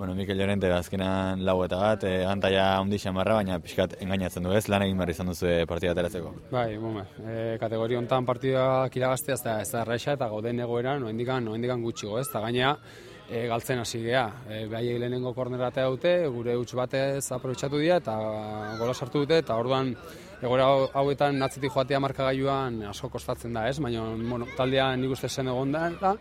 Bueno, Mikel Llorente azkenan lau eta bat, e, gantaia handi xamarra, baina pixkat engainatzen du ez, lan egin behar izan duzu partida ateratzeko. Bai, bume, e, kategori honetan partida kiragaztea ez da, ez da erraixa eta gauden egoera, no indikan, no indikan gutxigo ez, eta gaina e, galtzen hasi gea. E, Behaiek lehenengo korneratea dute, gure huts batez aprobetsatu dira eta gola sartu dute, eta orduan egoera hauetan natzetik joatea markagailuan asko kostatzen da, ez? Baina, bueno, taldea nik uste zen egon da,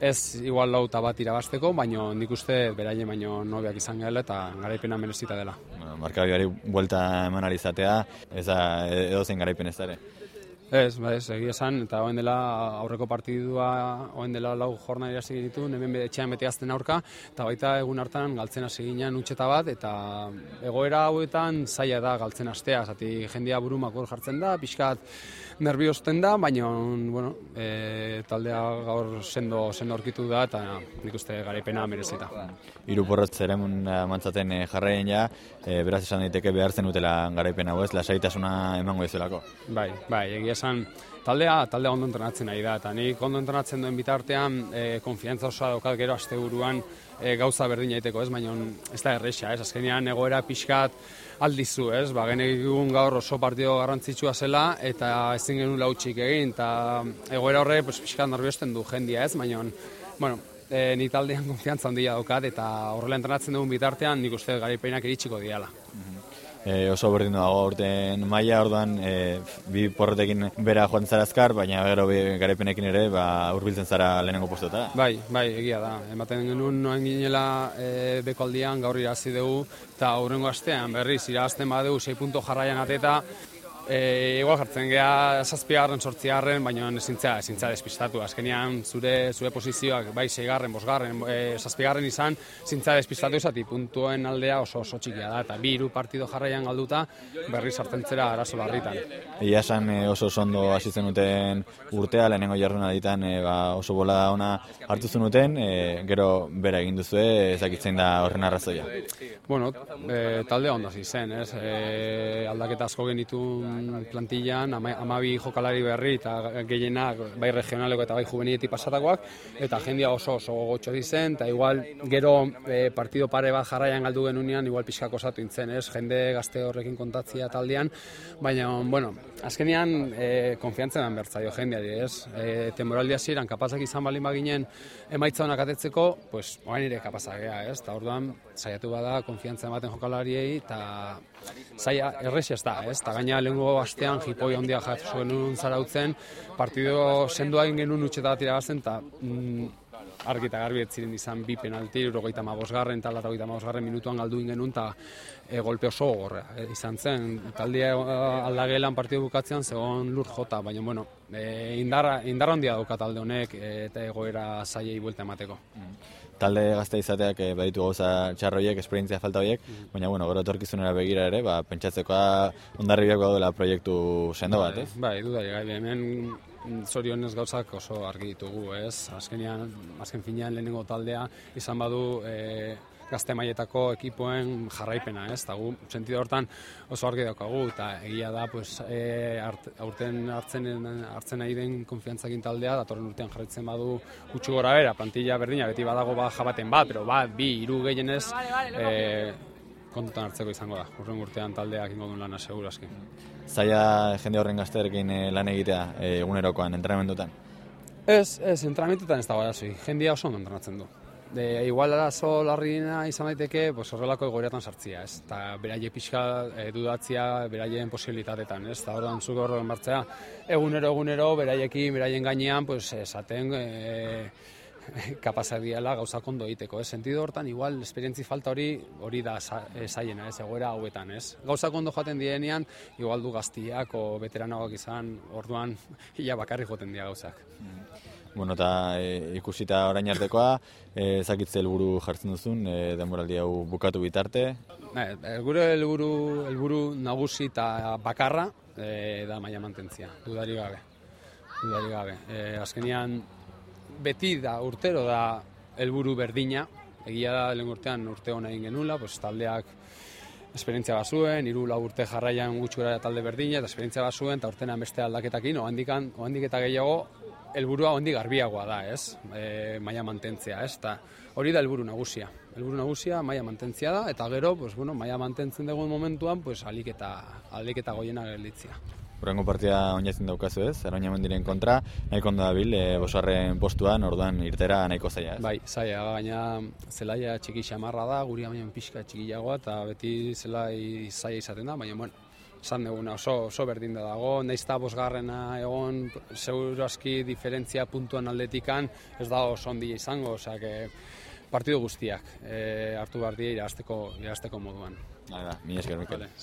ez igual lauta bat irabasteko, baina nik uste beraien baino nobiak izan gela eta garaipena merezita dela. Bueno, markagailuari buelta eman izatea, ez da edo zen garaipen ez ere. Ez, ba, ez, egia esan, eta hoen dela aurreko partidua, hoen dela lau jorna irasi ditu, hemen etxean bete azten aurka, eta baita egun hartan galtzen hasi ginen utxeta bat, eta egoera hauetan zaila da galtzen astea, zati jendia burumak jartzen da, pixkat nerviozten da, baina bueno, e, taldea gaur sendo sendo aurkitu da eta nik uste garaipena merezita. Hiru porrotz ere mantzaten e, jarraien ja, e, beraz esan daiteke behartzen utela garaipena, ez? Lasaitasuna emango dizuelako. Bai, bai, egia esan taldea, taldea ondo entrenatzen nahi da, eta nik ondo entrenatzen duen bitartean, e, konfiantza osoa daukat gero asteburuan e, gauza berdin jaiteko, ez, baina ez da erresa, ez, azkenean egoera pixkat aldizu, ez, ba, egun gaur oso partido garrantzitsua zela, eta ezin genuen lautxik egin, eta egoera horre, pues, pixkat nerviosten du jendia, ez, baina, bueno, e, ni taldean konfiantza handia daukat, eta horrela entrenatzen dugun bitartean, nik uste garaipenak iritsiko diala. E, oso berdin dago urten maila orduan e, bi porretekin bera joan zara azkar, baina gero bi garaipenekin ere ba, urbiltzen zara lehenengo postuta. Bai, bai, egia da. Ematen genuen noen ginela e, bekoldian gaur irazi dugu, eta aurrengo astean berriz irazten badeu 6 punto jarraian ateta, E, igual jartzen geha zazpigarren, sortzigarren, baina ezintza, ezintza despistatu. Azkenean zure zure posizioak, bai, seigarren, bosgarren, e, zazpigarren izan, zintza despistatu izati, puntuen aldea oso oso txikia da, eta bi iru partido jarraian galduta, berri sartzen zera arazo barritan. Ia esan e, oso ondo hasitzen duten urtea, lehenengo jarruna ditan e, ba, oso bola da ona hartu zenuten, e, gero bera egin duzu, ezakitzen da horren arrazoia. Bueno, e, talde ondo zen, ez? E, aldaketa asko genitun plantillan amabi jokalari berri eta gehienak bai regionaleko eta bai juvenietik pasatakoak eta jendia oso oso gotxo dizen eta igual gero e, partido pare bat jarraian galdu genunean igual pixkako osatu intzen, ez? Jende gazte horrekin kontatzia taldean, baina, bueno, azkenean e, konfiantzen dan bertzaio jendeari, ez? E, temoraldia ziren, kapazak izan balin baginen emaitza honak atetzeko, pues, oain ere kapazak ez? Eta orduan, saiatu bada, konfiantzen ematen jokalariei, eta saia errexez da, ez? Eta gaina lehenko astean jipoi ondia jatu zuen nun zarautzen, partido sendoa egin genuen utxeta bat irabazten, eta mm, argi eta garbi ziren izan bi penalti, urogeita mabosgarren eta larrogeita mabosgarren minutuan galdu genuen eta e, golpe oso gorra e, izan zen. Taldea e, aldagelan partidu bukatzean zegoen lur jota, baina bueno, e, indarra, indarra handia dauka talde honek e, eta egoera zaiei buelta emateko. Mm talde gazte izateak e, baditu gauza txarroiek, esperientzia falta horiek, mm. baina bueno, gero etorkizunera begira ere, ba, pentsatzekoa ondarribiak dela proiektu sendo bat, ez? Bai, dudari, gai, hemen zorionez gauzak oso argi ditugu, ez? Azkenean, azken finean lehenengo taldea izan badu e, gazte maietako ekipoen jarraipena, ez? Ta gu sentido hortan oso argi daukagu eta egia da pues e, aurten hartzen hartzen nahi den konfiantzakin taldea datorren urtean jarraitzen badu gutxi gora bera, plantilla berdina beti badago ba jabaten bat, pero ba bi hiru gehienez eh kontutan hartzeko izango da. Urren urtean taldeak ingo duen lana seguru aski. Zaila jende horren gazterekin eh, lan egitea eh, egunerokoan entrenamendutan? Ez, ez, entrenamendutan ez da gara, jendia oso ondo entrenatzen du de igual arazo larriena izan daiteke, pues horrelako egoeratan sartzia, ez? Ta beraie pixka e, dudatzia beraien posibilitatetan, ez? Ta ordan zuko horren martzea egunero egunero beraiekin, beraien gainean, pues esaten e, kapasa diala gauza kondo egiteko, ez? Sentido hortan igual esperientzi falta hori hori da saiena, ez? Egoera hauetan, ez? Gauza kondo joaten dienean, igual du gaztiak o veteranoak izan, orduan ia bakarri joaten dira gauzak. Mm. Bueno, eta e, ikusita orain artekoa, e, zakitze helburu jartzen duzun, e, denboraldi hau bukatu bitarte? E, gure helburu helburu nagusi eta bakarra e, da maila mantentzia, dudari gabe. Dudari gabe. E, azkenian, beti da urtero da helburu berdina, egia da lehen urtean urte hona egin genula, pues, taldeak esperientzia bazuen, hiru lau urte jarraian gutxura talde berdina, eta esperientzia bazuen, eta urtenan beste aldaketakin, oandikan, oandiketa gehiago, helburua hondi garbiagoa da, ez? E, maila mantentzea, ez? Ta hori da helburu nagusia. helburu nagusia maila mantentzia da eta gero, pues bueno, maila mantentzen dugun momentuan, pues alik eta alik eta goiena gelditzea. Urrengo partida oinatzen daukazu ez, Aroña mendiren kontra, nahiko ondo dabil, e, bosarren postuan, orduan irtera nahiko zaila ez. Bai, zaila, gaina zelaia txiki xamarra da, guri baina pixka txikiagoa eta beti zelai zaila izaten da, baina bueno, esan duguna oso, oso berdin da dago, nahiz eta bosgarrena egon, seguro aski diferentzia puntuan aldetikan, ez da oso ondi izango, osea, que partidu guztiak e, hartu behar dira irazteko, irazteko moduan. Hala, mi esker, Mikel. Vale.